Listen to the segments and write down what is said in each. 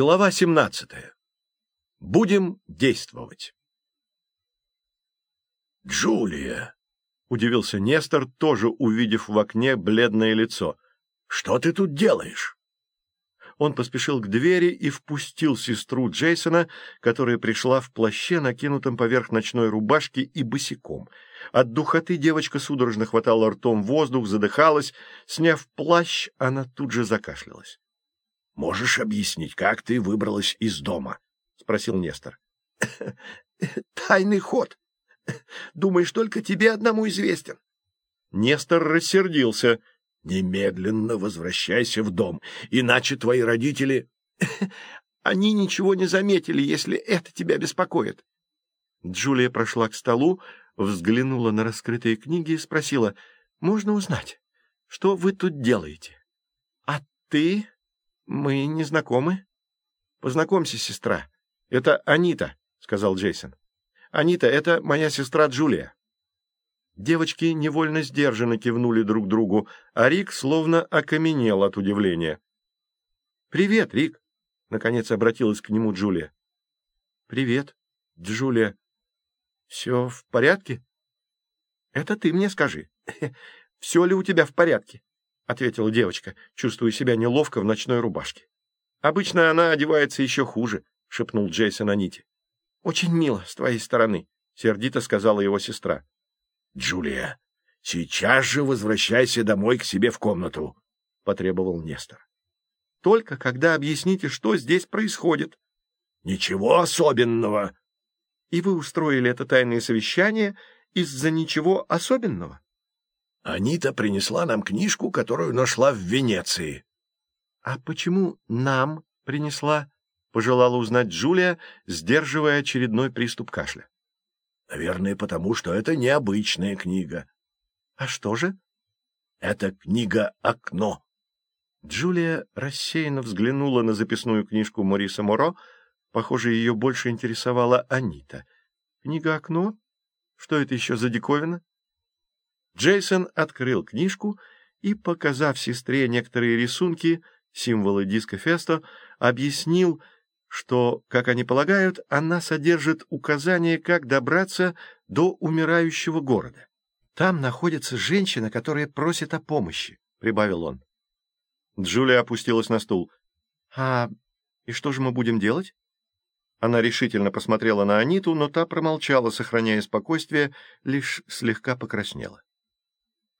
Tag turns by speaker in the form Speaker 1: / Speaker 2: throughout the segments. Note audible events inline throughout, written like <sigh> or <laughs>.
Speaker 1: Глава 17. Будем действовать. Джулия, удивился Нестор, тоже увидев в окне бледное лицо. Что ты тут делаешь? Он поспешил к двери и впустил сестру Джейсона, которая пришла в плаще, накинутом поверх ночной рубашки и босиком. От духоты девочка судорожно хватала ртом воздух, задыхалась. Сняв плащ, она тут же закашлялась. Можешь объяснить, как ты выбралась из дома? — спросил Нестор.
Speaker 2: — Тайный ход. Думаешь, только тебе одному известен?
Speaker 1: Нестор рассердился.
Speaker 2: — Немедленно возвращайся в дом, иначе твои родители... <laughs> — Они ничего не заметили, если это тебя беспокоит.
Speaker 1: Джулия прошла к столу, взглянула на раскрытые книги и спросила, — Можно узнать, что вы тут делаете? — А ты мы не знакомы. Познакомься, сестра. Это Анита, сказал Джейсон. Анита, это моя сестра Джулия. Девочки невольно сдержанно кивнули друг другу, а Рик словно окаменел от удивления. «Привет, Рик!» — наконец обратилась к нему Джулия. «Привет, Джулия. Все в порядке?» «Это ты мне скажи. <laughs> Все ли у тебя в порядке?» — ответила девочка, чувствуя себя неловко в ночной рубашке. «Обычно она одевается еще хуже», — шепнул Джейсон Аните. «Очень мило с твоей стороны», — сердито сказала его сестра.
Speaker 2: «Джулия, сейчас же возвращайся домой к себе в комнату», — потребовал Нестор.
Speaker 1: «Только когда объясните, что здесь происходит».
Speaker 2: «Ничего особенного».
Speaker 1: «И вы устроили это тайное совещание из-за ничего особенного?»
Speaker 2: Анита принесла нам книжку, которую нашла в Венеции.
Speaker 1: — А почему нам принесла? — пожелала узнать Джулия, сдерживая очередной приступ кашля.
Speaker 2: — Наверное, потому что это необычная книга.
Speaker 1: — А что же?
Speaker 2: — Это книга «Окно».
Speaker 1: Джулия рассеянно взглянула на записную книжку Мориса Моро. Похоже, ее больше интересовала Анита. «Книга «Окно»? Что это еще за диковина?» Джейсон открыл книжку и, показав сестре некоторые рисунки, символы диска Фесто, объяснил, что, как они полагают, она содержит указания, как добраться до умирающего города. «Там находится женщина, которая просит о помощи», — прибавил он. Джулия опустилась на стул. «А и что же мы будем делать?» Она решительно посмотрела на Аниту, но та промолчала, сохраняя спокойствие, лишь слегка покраснела.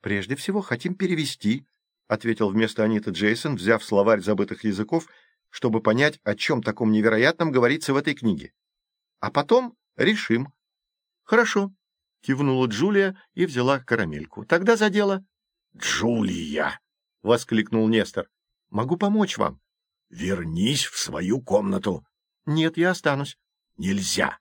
Speaker 1: «Прежде всего хотим перевести», — ответил вместо Аниты Джейсон, взяв словарь забытых языков, чтобы понять, о чем таком невероятном говорится в этой книге. «А потом решим». «Хорошо», — кивнула Джулия и взяла карамельку. «Тогда за дело».
Speaker 2: «Джулия!»
Speaker 1: — воскликнул Нестор. «Могу помочь вам».
Speaker 2: «Вернись в свою комнату».
Speaker 1: «Нет, я останусь».
Speaker 2: «Нельзя».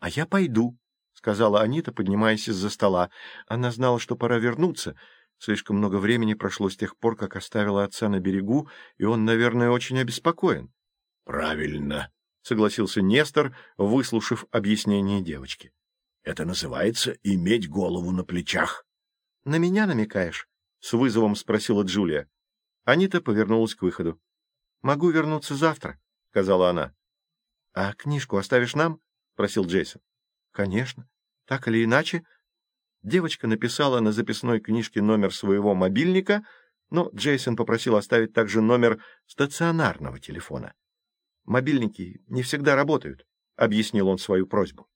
Speaker 1: «А я пойду», — сказала Анита, поднимаясь из-за стола. Она знала, что пора вернуться. Слишком много времени прошло с тех пор, как оставила отца на берегу, и он, наверное, очень обеспокоен.
Speaker 2: — Правильно, —
Speaker 1: согласился Нестор, выслушав объяснение девочки.
Speaker 2: — Это называется иметь голову на плечах.
Speaker 1: — На меня намекаешь? — с вызовом спросила Джулия. Анита повернулась к выходу. — Могу вернуться завтра, — сказала она. — А книжку оставишь нам? — просил Джейсон. Конечно. Так или иначе, девочка написала на записной книжке номер своего мобильника, но Джейсон попросил оставить также номер стационарного телефона. Мобильники не всегда работают, объяснил он свою просьбу.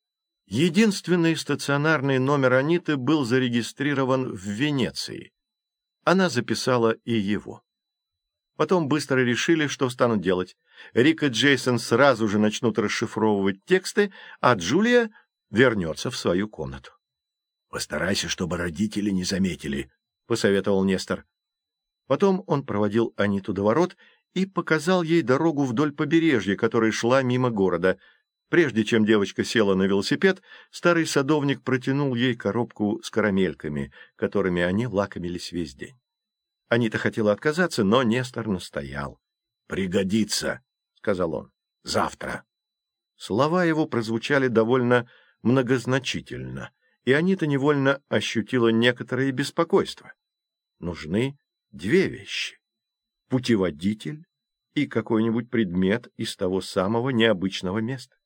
Speaker 1: Единственный стационарный номер Аниты был зарегистрирован в Венеции. Она записала и его. Потом быстро решили, что станут делать. Рик и Джейсон сразу же начнут расшифровывать тексты, а Джулия вернется в свою комнату.
Speaker 2: — Постарайся, чтобы родители не заметили, — посоветовал Нестор.
Speaker 1: Потом он проводил Аниту до ворот и показал ей дорогу вдоль побережья, которая шла мимо города. Прежде чем девочка села на велосипед, старый садовник протянул ей коробку с карамельками, которыми они лакомились весь день. Анита хотела отказаться, но Нестор настоял.
Speaker 2: — Пригодится, — сказал он, — завтра.
Speaker 1: Слова его прозвучали довольно многозначительно, и Анита невольно ощутила некоторое беспокойство. Нужны две вещи — путеводитель и какой-нибудь предмет из того самого необычного места.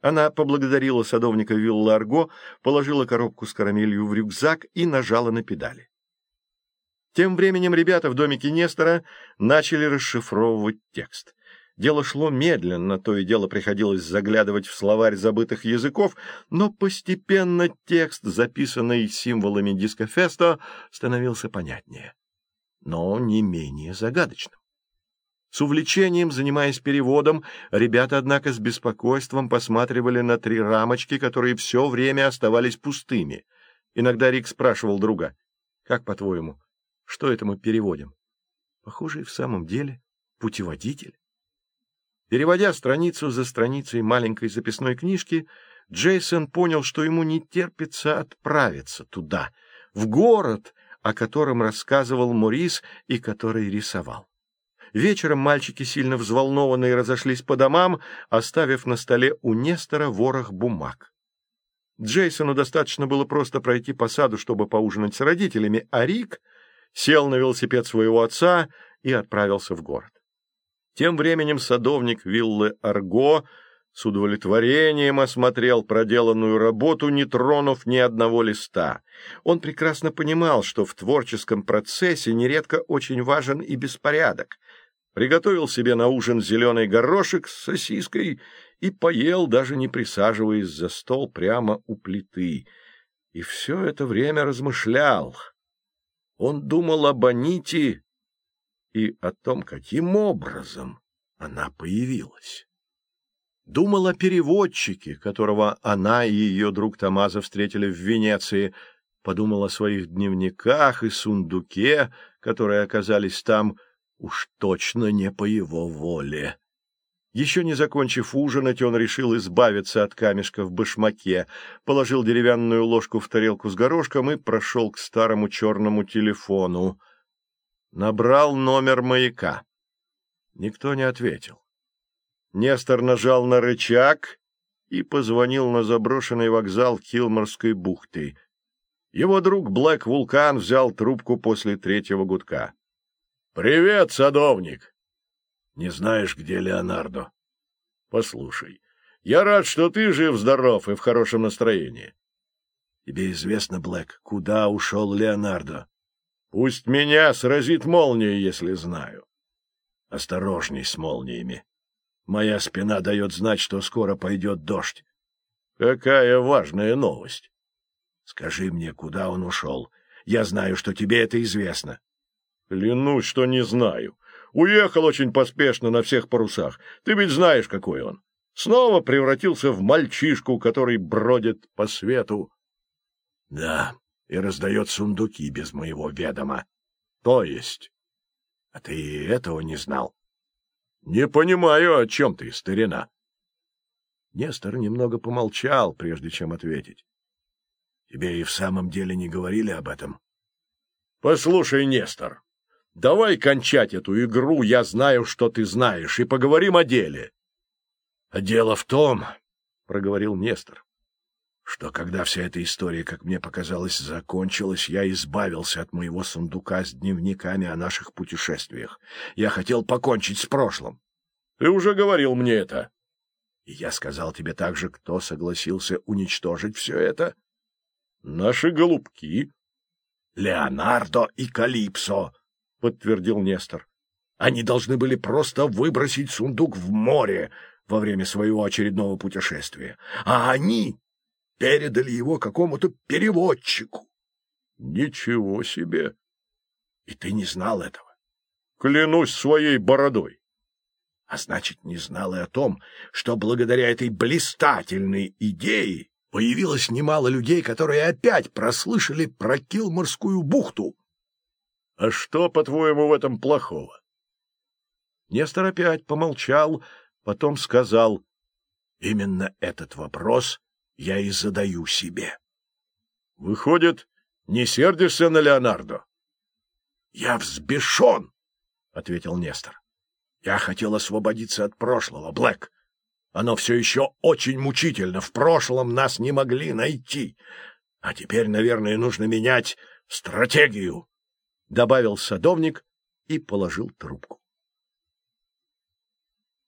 Speaker 1: Она поблагодарила садовника Вилла Арго, положила коробку с карамелью в рюкзак и нажала на педали. Тем временем ребята в домике Нестора начали расшифровывать текст. Дело шло медленно, то и дело приходилось заглядывать в словарь забытых языков, но постепенно текст, записанный символами дискофеста, становился понятнее, но не менее загадочным. С увлечением, занимаясь переводом, ребята, однако, с беспокойством посматривали на три рамочки, которые все время оставались пустыми. Иногда Рик спрашивал друга, «Как, по-твоему, что это мы переводим?» Похоже, и в самом деле путеводитель. Переводя страницу за страницей маленькой записной книжки, Джейсон понял, что ему не терпится отправиться туда, в город, о котором рассказывал Морис и который рисовал. Вечером мальчики, сильно взволнованные, разошлись по домам, оставив на столе у Нестора ворох бумаг. Джейсону достаточно было просто пройти по саду, чтобы поужинать с родителями, а Рик сел на велосипед своего отца и отправился в город. Тем временем садовник виллы Арго с удовлетворением осмотрел проделанную работу, не тронув ни одного листа. Он прекрасно понимал, что в творческом процессе нередко очень важен и беспорядок. Приготовил себе на ужин зеленый горошек с сосиской и поел, даже не присаживаясь за стол прямо у плиты. И все это время размышлял. Он думал об Аните и о том, каким образом она появилась. Думал о переводчике, которого она и ее друг Тамаза встретили в Венеции, подумал о своих дневниках и сундуке, которые оказались там, уж точно не по его воле. Еще не закончив ужинать, он решил избавиться от камешка в башмаке, положил деревянную ложку в тарелку с горошком и прошел к старому черному телефону. Набрал номер маяка. Никто не ответил. Нестор нажал на рычаг и позвонил на заброшенный вокзал Килморской бухты. Его друг Блэк Вулкан взял трубку после третьего гудка. — Привет, садовник! — Не знаешь, где Леонардо? — Послушай, я рад, что ты жив-здоров и в хорошем настроении. — Тебе известно, Блэк, куда ушел Леонардо? Пусть меня сразит молния, если знаю. Осторожней с молниями. Моя спина дает знать, что скоро пойдет дождь. Какая важная новость. Скажи мне, куда он ушел. Я знаю, что тебе это известно. Клянусь, что не знаю. Уехал очень поспешно на всех парусах. Ты ведь знаешь, какой он. Снова превратился в мальчишку, который бродит по свету. Да, и раздает сундуки без моего ведома. То есть? А ты этого не знал? Не понимаю, о чем ты, старина. Нестор немного помолчал, прежде чем ответить. Тебе и в самом деле не говорили об этом? Послушай, Нестор, давай кончать эту игру, я знаю, что ты знаешь, и поговорим о деле. Дело в том, — проговорил Нестор, что когда вся эта история, как мне показалось, закончилась, я избавился от моего сундука с дневниками о наших путешествиях. Я хотел покончить с прошлым. Ты уже говорил мне это. И я сказал тебе также, кто согласился уничтожить все это. Наши голубки. Леонардо и Калипсо, — подтвердил Нестор. Они должны были просто выбросить сундук в море во время своего очередного путешествия. А они передали его какому-то переводчику. — Ничего себе! И ты не знал этого? Клянусь своей бородой. А значит, не знал и о том, что благодаря этой блистательной идее появилось немало людей, которые опять прослышали про Килморскую бухту. — А что, по-твоему, в этом плохого? Нестор опять помолчал, потом сказал, — Именно этот вопрос я и задаю себе. — Выходит, не сердишься на Леонардо? — Я взбешен, — ответил Нестор. — Я хотел освободиться от прошлого, Блэк. Оно все еще очень мучительно. В прошлом нас не могли найти. А теперь, наверное, нужно менять стратегию, — добавил садовник и положил трубку.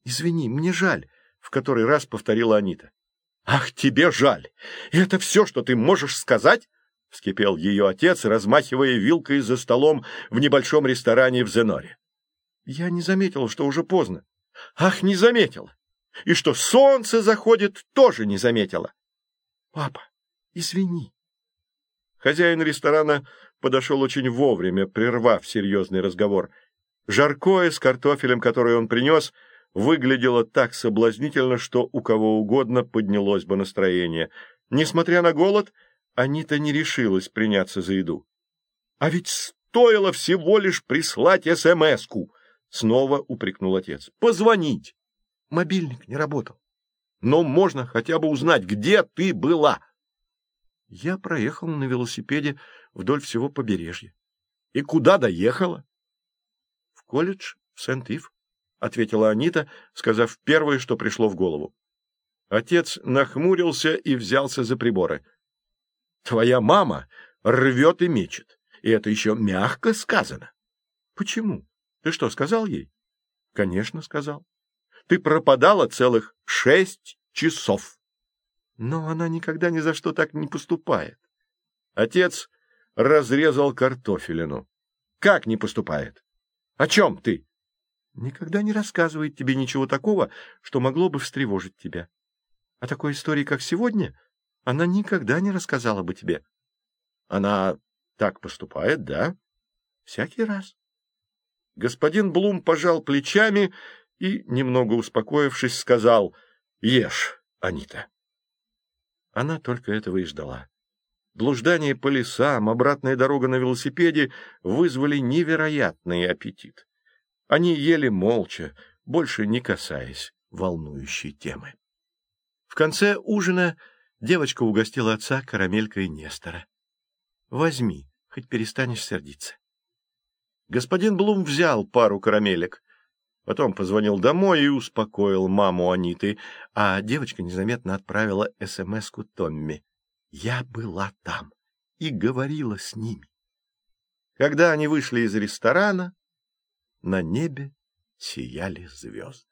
Speaker 1: Извини, мне жаль, — в который раз повторила Анита.
Speaker 2: — Ах, тебе жаль! И это все, что ты можешь сказать? — вскипел ее отец, размахивая вилкой за столом в небольшом ресторане в Зеноре.
Speaker 1: — Я не заметил, что уже поздно.
Speaker 2: — Ах, не заметила! И что солнце заходит, тоже не заметила.
Speaker 1: — Папа, извини.
Speaker 2: Хозяин ресторана подошел очень вовремя, прервав серьезный разговор. Жаркое с картофелем, который он принес, выглядело так соблазнительно, что у кого угодно поднялось бы настроение. Несмотря на голод, Анита не решилась приняться за еду. — А ведь стоило всего лишь прислать СМС-ку! — снова упрекнул отец. — Позвонить!
Speaker 1: Мобильник не работал.
Speaker 2: — Но можно хотя бы узнать, где ты была.
Speaker 1: Я проехал на велосипеде вдоль всего побережья.
Speaker 2: — И куда доехала?
Speaker 1: — В колледж в Сент-Ив ответила Анита, сказав первое, что пришло в голову. Отец нахмурился и взялся за приборы.
Speaker 2: — Твоя мама рвет и мечет, и это еще мягко сказано.
Speaker 1: — Почему? Ты что, сказал ей?
Speaker 2: — Конечно, сказал. Ты пропадала целых шесть часов.
Speaker 1: Но она никогда ни за что так не поступает.
Speaker 2: Отец разрезал картофелину. — Как не поступает? О чем ты?
Speaker 1: Никогда не рассказывает тебе ничего такого, что могло бы встревожить тебя. А такой истории, как сегодня, она никогда не рассказала бы тебе.
Speaker 2: Она так поступает, да?
Speaker 1: Всякий раз.
Speaker 2: Господин Блум пожал плечами и, немного успокоившись, сказал «Ешь, Анита».
Speaker 1: Она только этого и ждала. Блуждание по лесам, обратная дорога на велосипеде вызвали невероятный аппетит. Они ели молча, больше не касаясь волнующей темы. В конце ужина девочка угостила отца карамелькой Нестора. «Возьми, хоть перестанешь сердиться». Господин Блум взял пару карамелек, потом позвонил домой и успокоил маму Аниты, а девочка незаметно отправила СМС-ку Томми. «Я была там и говорила с ними». Когда они вышли из ресторана, на небе сияли звезды.